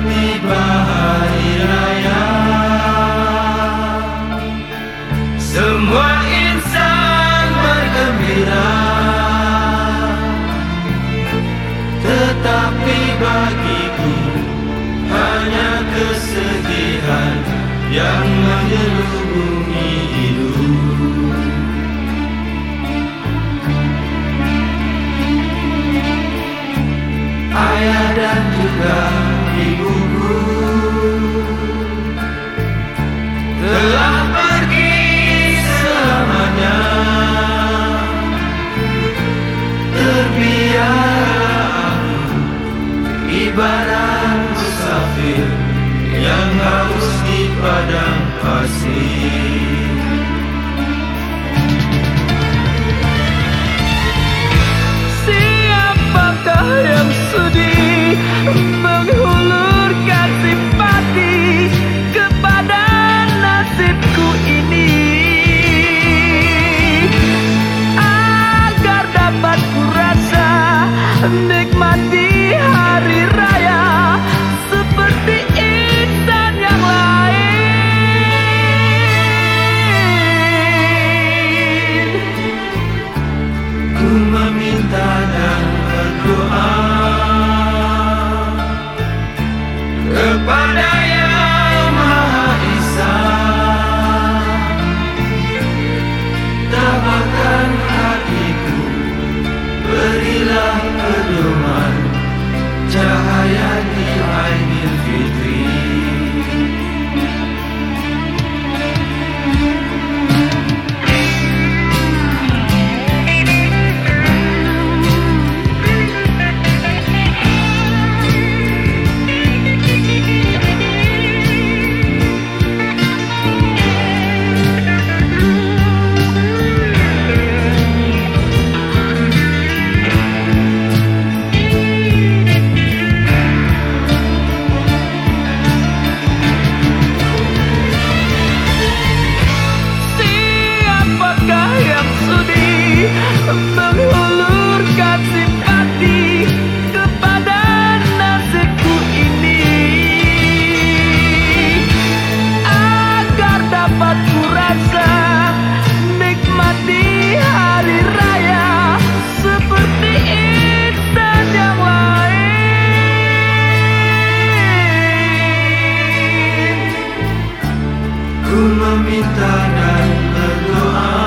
tiba hari raya. Semua insan bergembira. Tetapi bagiku hanya kesedihan yang menyelubungi hidup. Ayah dan juga ibarat musafir Yang haus di padang pasir. Siapakah yang sudi menghulurkan simpati kepada nasibku ini? Agar dapat kurasa nikmati hari raya meminta dan berdoa